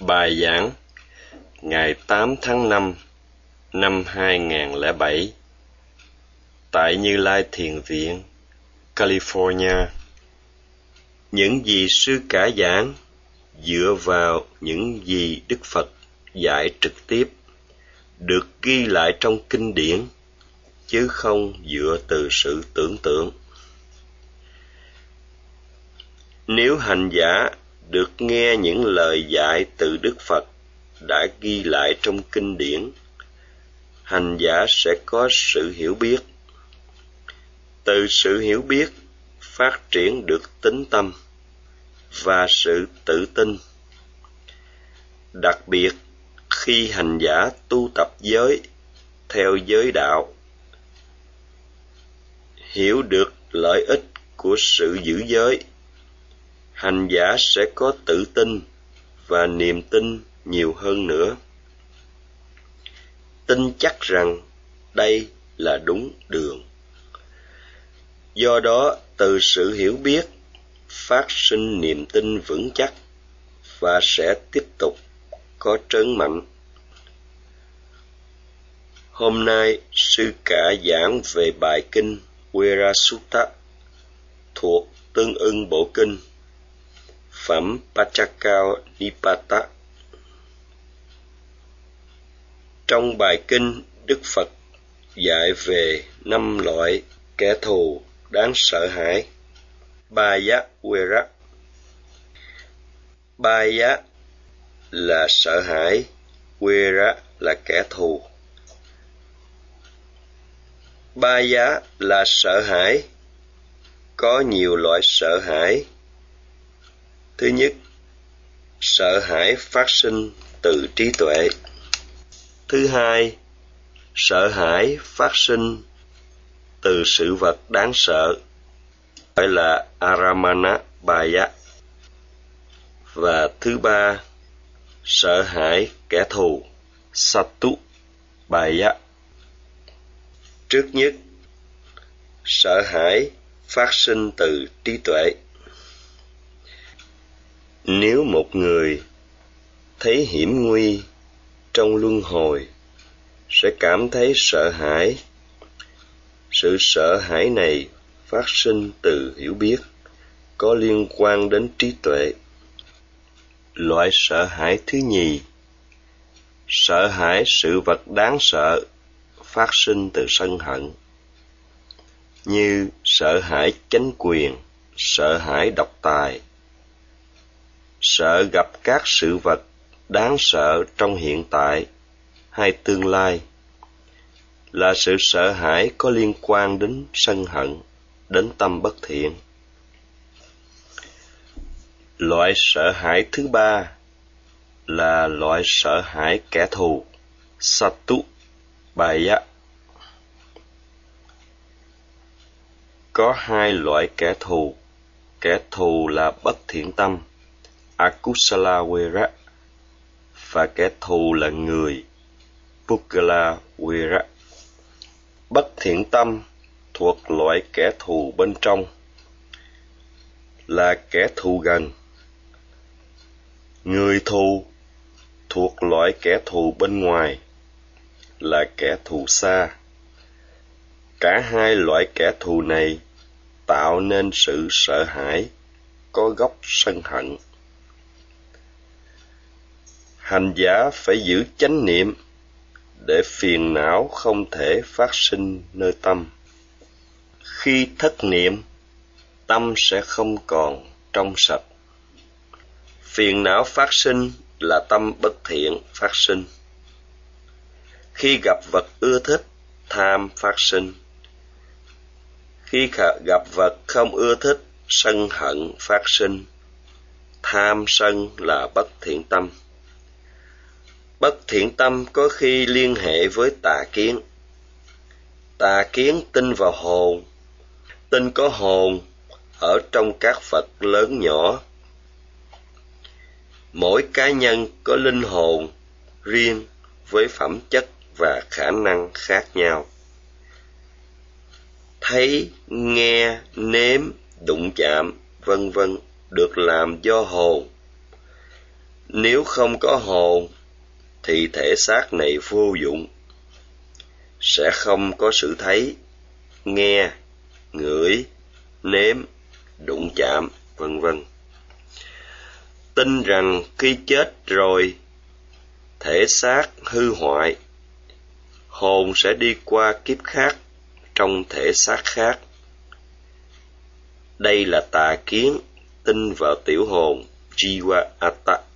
Bài giảng ngày 8 tháng 5 năm 2007 tại Như Lai Thiền Viện, California. Những gì sư cả giảng dựa vào những gì Đức Phật dạy trực tiếp được ghi lại trong kinh điển chứ không dựa từ sự tưởng tượng. Nếu hành giả được nghe những lời dạy từ Đức Phật đã ghi lại trong kinh điển, hành giả sẽ có sự hiểu biết. Từ sự hiểu biết phát triển được tính tâm và sự tự tin. Đặc biệt khi hành giả tu tập giới theo giới đạo, hiểu được lợi ích của sự giữ giới hành giả sẽ có tự tin và niềm tin nhiều hơn nữa. Tin chắc rằng đây là đúng đường. Do đó, từ sự hiểu biết, phát sinh niềm tin vững chắc và sẽ tiếp tục có trấn mạnh. Hôm nay, sư cả giảng về bài kinh Wirasutta thuộc tương ưng bộ kinh. Phẩm Pachakao Nipata Trong bài kinh, Đức Phật dạy về năm loại kẻ thù đáng sợ hãi. Ba giá Wera Ba là sợ hãi, Wera là kẻ thù. Ba là sợ hãi, có nhiều loại sợ hãi Thứ nhất, sợ hãi phát sinh từ trí tuệ. Thứ hai, sợ hãi phát sinh từ sự vật đáng sợ gọi là aramana baya và thứ ba sợ hãi kẻ thù satu baya trước nhất sợ hãi phát sinh từ trí tuệ nếu một người thấy hiểm nguy trong luân hồi, sẽ cảm thấy sợ hãi. Sự sợ hãi này phát sinh từ hiểu biết, có liên quan đến trí tuệ. Loại sợ hãi thứ nhì, sợ hãi sự vật đáng sợ phát sinh từ sân hận, như sợ hãi chánh quyền, sợ hãi độc tài sợ gặp các sự vật đáng sợ trong hiện tại hay tương lai là sự sợ hãi có liên quan đến sân hận, đến tâm bất thiện. Loại sợ hãi thứ ba là loại sợ hãi kẻ thù. Satu baya. Có hai loại kẻ thù. Kẻ thù là bất thiện tâm. Akusala và kẻ thù là người Pukala Wera. Bất thiện tâm thuộc loại kẻ thù bên trong, là kẻ thù gần. Người thù thuộc loại kẻ thù bên ngoài, là kẻ thù xa. Cả hai loại kẻ thù này tạo nên sự sợ hãi, có gốc sân hận hành giả phải giữ chánh niệm để phiền não không thể phát sinh nơi tâm. Khi thất niệm, tâm sẽ không còn trong sạch. Phiền não phát sinh là tâm bất thiện phát sinh. Khi gặp vật ưa thích, tham phát sinh. Khi gặp vật không ưa thích, sân hận phát sinh. Tham sân là bất thiện tâm bất thiện tâm có khi liên hệ với tà kiến. Tà kiến tin vào hồn, tin có hồn ở trong các phật lớn nhỏ. Mỗi cá nhân có linh hồn riêng với phẩm chất và khả năng khác nhau. Thấy, nghe, nếm, đụng chạm, vân vân được làm do hồn. Nếu không có hồn thì thể xác này vô dụng. Sẽ không có sự thấy, nghe, ngửi, nếm, đụng chạm, vân vân. Tin rằng khi chết rồi, thể xác hư hoại, hồn sẽ đi qua kiếp khác, trong thể xác khác. Đây là tà kiến, tin vào tiểu hồn jiva atta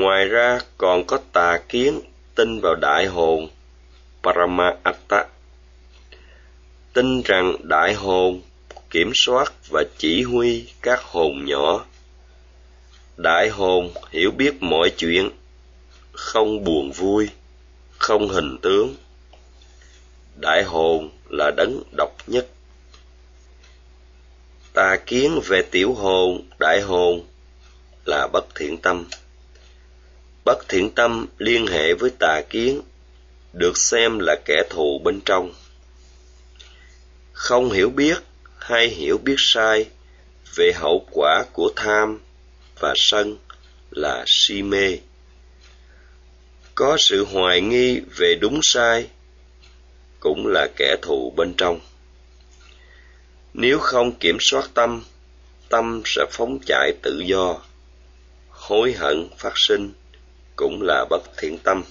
ngoài ra còn có tà kiến tin vào đại hồn paramatta tin rằng đại hồn kiểm soát và chỉ huy các hồn nhỏ. Đại hồn hiểu biết mọi chuyện, không buồn vui, không hình tướng. Đại hồn là đấng độc nhất. Tà kiến về tiểu hồn, đại hồn là bất thiện tâm bất thiện tâm liên hệ với tà kiến, được xem là kẻ thù bên trong. Không hiểu biết hay hiểu biết sai về hậu quả của tham và sân là si mê. Có sự hoài nghi về đúng sai cũng là kẻ thù bên trong. Nếu không kiểm soát tâm tâm sẽ phóng chạy tự do, hối hận phát sinh cũng là bất thiện tâm,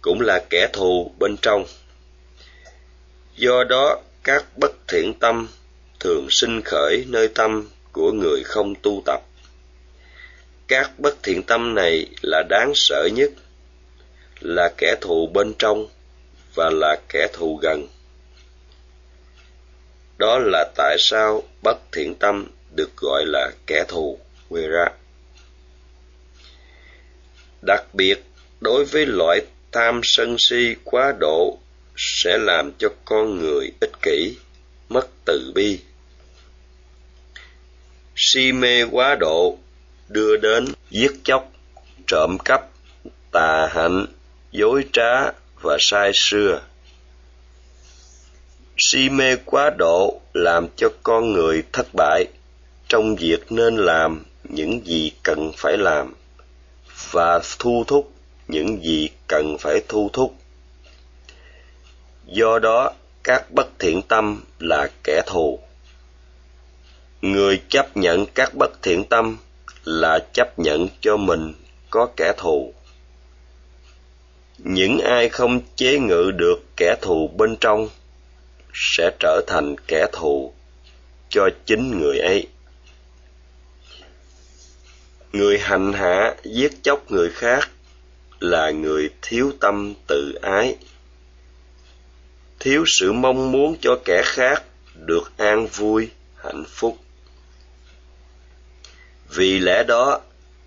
cũng là kẻ thù bên trong. Do đó, các bất thiện tâm thường sinh khởi nơi tâm của người không tu tập. Các bất thiện tâm này là đáng sợ nhất, là kẻ thù bên trong và là kẻ thù gần. Đó là tại sao bất thiện tâm được gọi là kẻ thù ra đặc biệt, đối với loại tham sân si quá độ sẽ làm cho con người ích kỷ, mất từ bi. Si mê quá độ đưa đến giết chóc, trộm cắp, tà hạnh, dối trá và sai xưa si mê quá độ làm cho con người thất bại, trong việc nên làm những gì cần phải làm và thu thúc những gì cần phải thu thúc. Do đó, các bất thiện tâm là kẻ thù. Người chấp nhận các bất thiện tâm là chấp nhận cho mình có kẻ thù. Những ai không chế ngự được kẻ thù bên trong sẽ trở thành kẻ thù cho chính người ấy người hành hạ giết chóc người khác là người thiếu tâm tự ái. Thiếu sự mong muốn cho kẻ khác được an vui, hạnh phúc. Vì lẽ đó,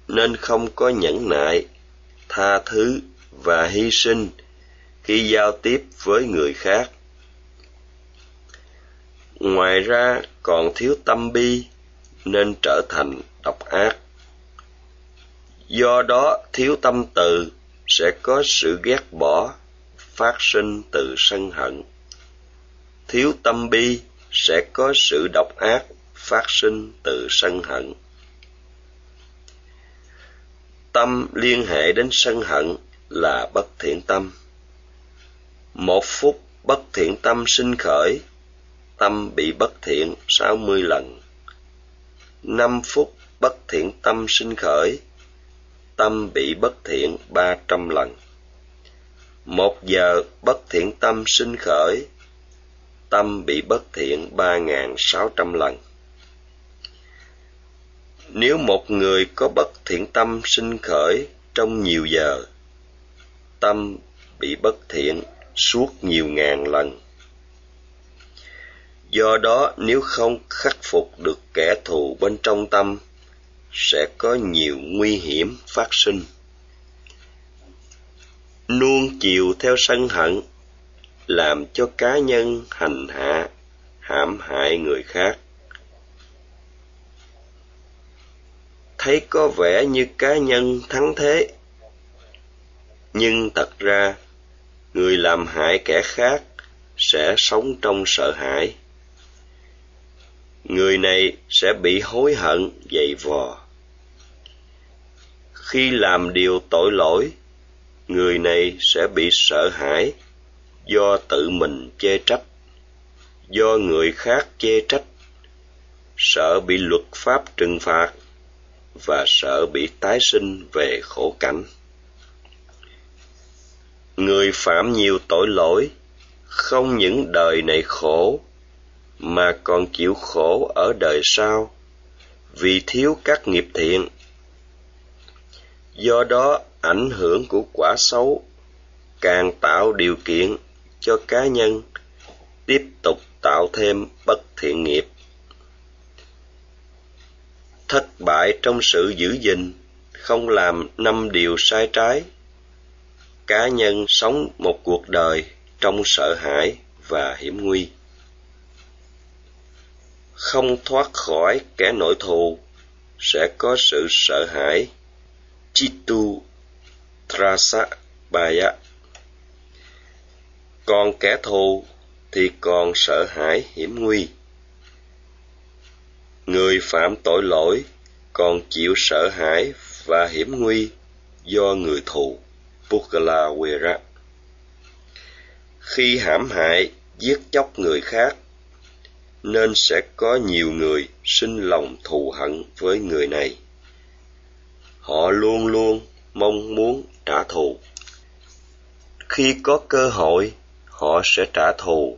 nên không có nhẫn nại, tha thứ và hy sinh khi giao tiếp với người khác. Ngoài ra còn thiếu tâm bi, nên trở thành độc ác do đó, thiếu tâm từ sẽ có sự ghét bỏ phát sinh từ sân hận. Thiếu tâm bi sẽ có sự độc ác phát sinh từ sân hận. Tâm liên hệ đến sân hận là bất thiện tâm. Một phút bất thiện tâm sinh khởi, tâm bị bất thiện sáu mươi lần. Năm phút bất thiện tâm sinh khởi tâm bị bất thiện ba trăm lần. Một giờ bất thiện tâm sinh khởi, tâm bị bất thiện ba ngàn sáu trăm lần. Nếu một người có bất thiện tâm sinh khởi trong nhiều giờ, tâm bị bất thiện suốt nhiều ngàn lần. Do đó, nếu không khắc phục được kẻ thù bên trong tâm sẽ có nhiều nguy hiểm phát sinh. Nuông chiều theo sân hận, làm cho cá nhân hành hạ, hãm hại người khác. Thấy có vẻ như cá nhân thắng thế, nhưng thật ra, người làm hại kẻ khác sẽ sống trong sợ hãi người này sẽ bị hối hận, dày vò. Khi làm điều tội lỗi, người này sẽ bị sợ hãi do tự mình chê trách. Do người khác chê trách, sợ bị luật pháp trừng phạt và sợ bị tái sinh về khổ cảnh. Người phạm nhiều tội lỗi, không những đời này khổ mà còn chịu khổ ở đời sau, vì thiếu các nghiệp thiện. Do đó, ảnh hưởng của quả xấu càng tạo điều kiện cho cá nhân tiếp tục tạo thêm bất thiện nghiệp. Thất bại trong sự giữ gìn không làm năm điều sai trái. Cá nhân sống một cuộc đời trong sợ hãi và hiểm nguy không thoát khỏi kẻ nội thù sẽ có sự sợ hãi. Chitu trasa baya còn kẻ thù thì còn sợ hãi hiểm nguy. Người phạm tội lỗi còn chịu sợ hãi và hiểm nguy do người thù. Pukala Wera. Khi hãm hại, giết chóc người khác, nên sẽ có nhiều người sinh lòng thù hận với người này. Họ luôn luôn mong muốn trả thù. Khi có cơ hội, họ sẽ trả thù,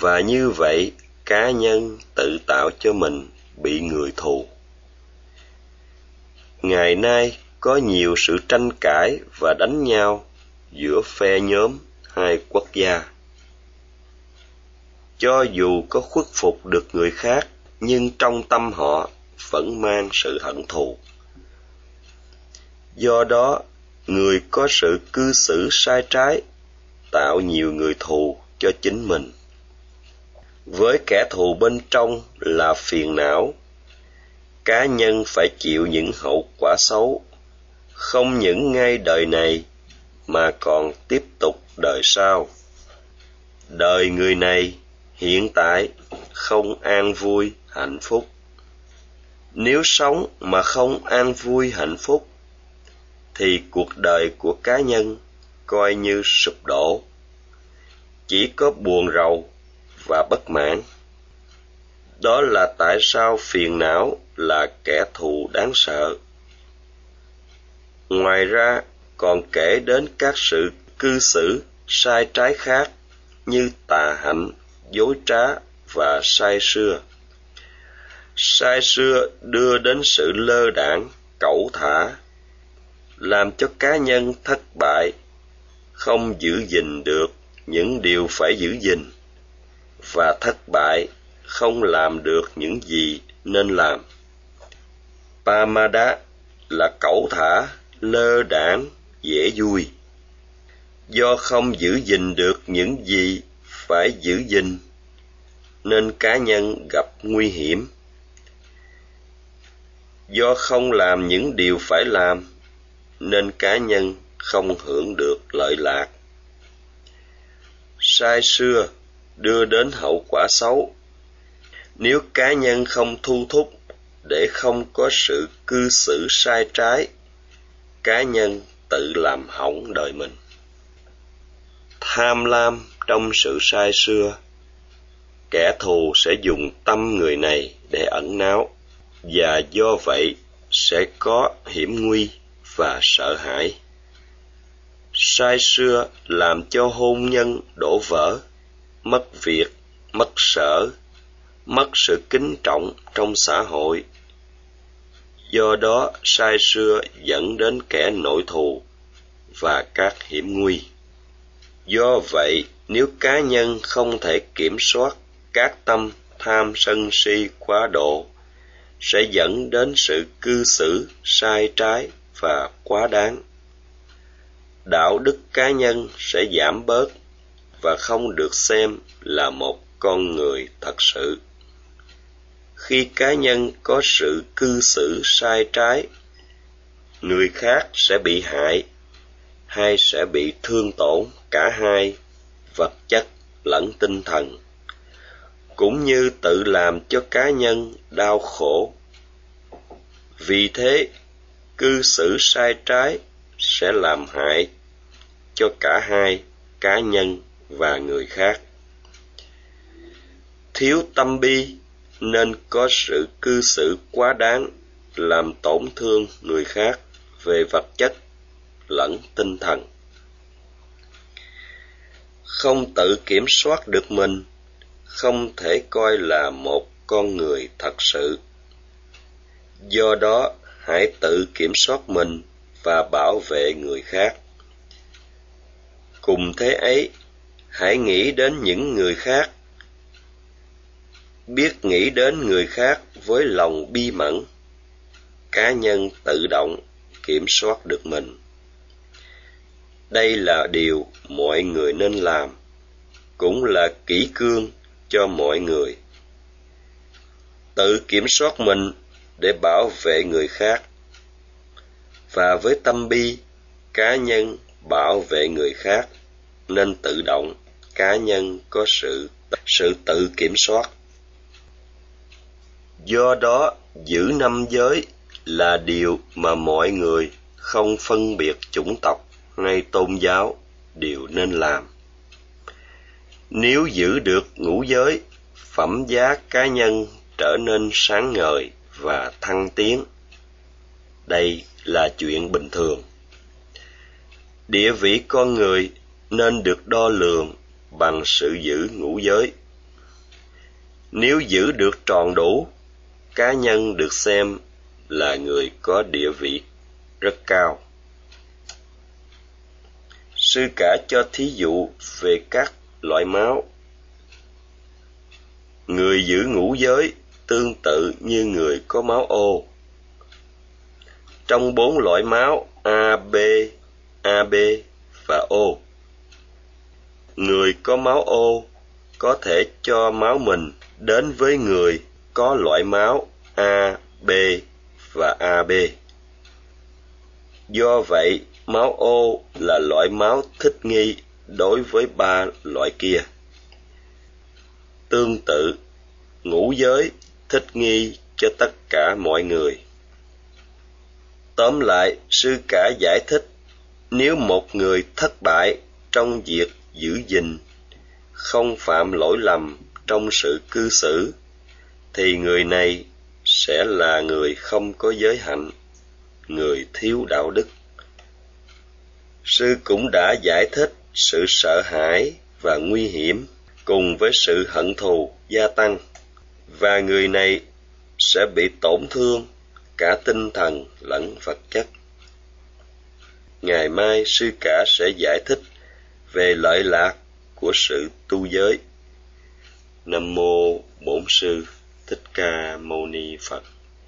và như vậy cá nhân tự tạo cho mình bị người thù. Ngày nay có nhiều sự tranh cãi và đánh nhau giữa phe nhóm hai quốc gia. Cho dù có khuất phục được người khác, nhưng trong tâm họ vẫn mang sự hận thù. Do đó, người có sự cư xử sai trái tạo nhiều người thù cho chính mình. Với kẻ thù bên trong là phiền não, cá nhân phải chịu những hậu quả xấu không những ngay đời này mà còn tiếp tục đời sau đời người này hiện tại không an vui, hạnh phúc. Nếu sống mà không an vui, hạnh phúc, thì cuộc đời của cá nhân coi như sụp đổ. Chỉ có buồn rầu và bất mãn. Đó là tại sao phiền não là kẻ thù đáng sợ. Ngoài ra, còn kể đến các sự cư xử sai trái khác như tà hạnh dối trá và sai xưa. Sai xưa đưa đến sự lơ đảng, cẩu thả, làm cho cá nhân thất bại, không giữ gìn được những điều phải giữ gìn, và thất bại, không làm được những gì nên làm. Pamada là cẩu thả, lơ đảng, dễ vui. Do không giữ gìn được những gì phải giữ gìn, nên cá nhân gặp nguy hiểm. Do không làm những điều phải làm, nên cá nhân không hưởng được lợi lạc. Sai xưa, đưa đến hậu quả xấu. Nếu cá nhân không thu thúc để không có sự cư xử sai trái, cá nhân tự làm hỏng đời mình. Tham lam trong sự sai xưa, kẻ thù sẽ dùng tâm người này để ẩn náu, và do vậy sẽ có hiểm nguy và sợ hãi. Sai xưa làm cho hôn nhân đổ vỡ, mất việc, mất sở, mất sự kính trọng trong xã hội. Do đó, sai xưa dẫn đến kẻ nội thù và các hiểm nguy do vậy, nếu cá nhân không thể kiểm soát các tâm tham sân si quá độ, sẽ dẫn đến sự cư xử sai trái và quá đáng. Đạo đức cá nhân sẽ giảm bớt và không được xem là một con người thật sự. Khi cá nhân có sự cư xử sai trái, người khác sẽ bị hại hai sẽ bị thương tổn, cả hai vật chất lẫn tinh thần, cũng như tự làm cho cá nhân đau khổ. Vì thế, cư xử sai trái sẽ làm hại cho cả hai cá nhân và người khác. Thiếu tâm bi nên có sự cư xử quá đáng, làm tổn thương người khác về vật chất lẫn tinh thần. Không tự kiểm soát được mình, không thể coi là một con người thật sự. Do đó, hãy tự kiểm soát mình và bảo vệ người khác. Cùng thế ấy, hãy nghĩ đến những người khác. Biết nghĩ đến người khác với lòng bi mẫn, cá nhân tự động kiểm soát được mình đây là điều mọi người nên làm, cũng là kỹ cương cho mọi người. Tự kiểm soát mình để bảo vệ người khác, và với tâm bi, cá nhân bảo vệ người khác, nên tự động cá nhân có sự sự tự kiểm soát. Do đó, giữ năm giới là điều mà mọi người không phân biệt chủng tộc hay tôn giáo đều nên làm. Nếu giữ được ngũ giới, phẩm giá cá nhân trở nên sáng ngời và thăng tiến. Đây là chuyện bình thường. Địa vị con người nên được đo lường bằng sự giữ ngũ giới. Nếu giữ được tròn đủ, cá nhân được xem là người có địa vị rất cao sư cả cho thí dụ về các loại máu. Người giữ ngũ giới tương tự như người có máu ô. Trong bốn loại máu A, B, ab và o. Người có máu ô có thể cho máu mình đến với người có loại máu A, B và AB. Do vậy, máu ô là loại máu thích nghi đối với ba loại kia. Tương tự, ngũ giới thích nghi cho tất cả mọi người. Tóm lại, sư cả giải thích, nếu một người thất bại trong việc giữ gìn, không phạm lỗi lầm trong sự cư xử, thì người này sẽ là người không có giới hạnh người thiếu đạo đức sư cũng đã giải thích sự sợ hãi và nguy hiểm cùng với sự hận thù gia tăng. Và người này sẽ bị tổn thương cả tinh thần lẫn vật chất. Ngày mai sư cả sẽ giải thích về lợi lạc của sự tu giới. Nam mô bổn sư thích ca mâu ni phật.